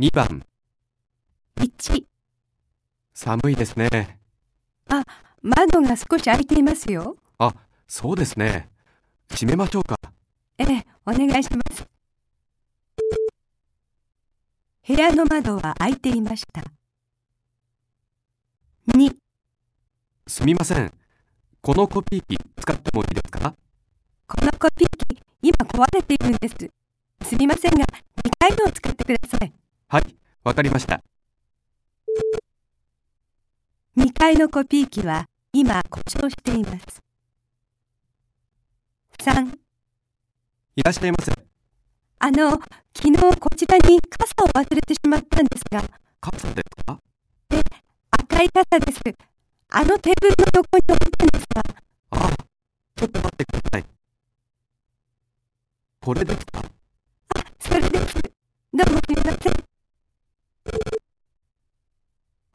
2番、1、寒いですね。あ、窓が少し開いていますよ。あ、そうですね。閉めましょうか。ええ、お願いします。部屋の窓は開いていました。2、すみません。このコピー機使ってもいいですか？このコピー機、今壊れているんです。すみませんが、2階のを使ってください。はい、わかりました。2階のコピー機は今故障しています。3、いらっしゃいませ。あの、昨日こちらに傘を忘れてしまったんですが、傘ですか？赤い傘です。あのテーブルの横に置いたんですが、あ、ちょっと待ってください。これですかそれです。どうもすみません。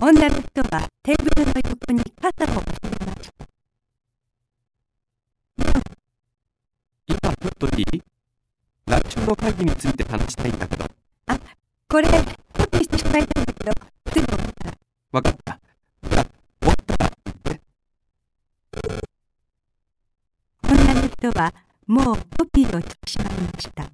女の人はテーブルの横に傘をました。今ちょっといい来週の会議について話したいんだけど。これ、コピーしてしまいたいんだけど、すぐ終わったら。わかった。じゃあ、終わったら言って。女の人はもうコピーをしてしまいました。